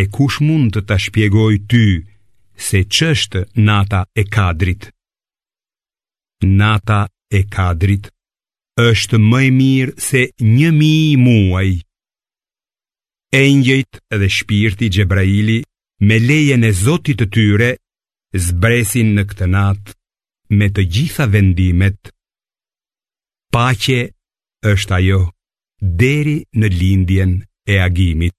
E kush mund të ta shpjegojë ty se ç'është nata e Kadrit? Nata e Kadrit është më e mirë se 1000 muaj. Engjëjt dhe shpirti Xhebraili me lejen e Zotit të tyre zbresin në këtë natë me të gjitha vendimet. Paqe është ajo deri në lindjen e agimit.